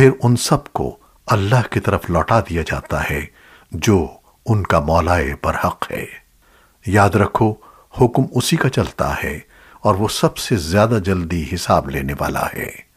پھر ان سب کو اللہ کی طرف لوٹا دیا جاتا ہے، جو ان کا مولائے پر حق ہے۔ یاد رکھو، حکم اسی کا چلتا ہے اور وہ سب سے زیادہ جلدی حساب لینے والا ہے۔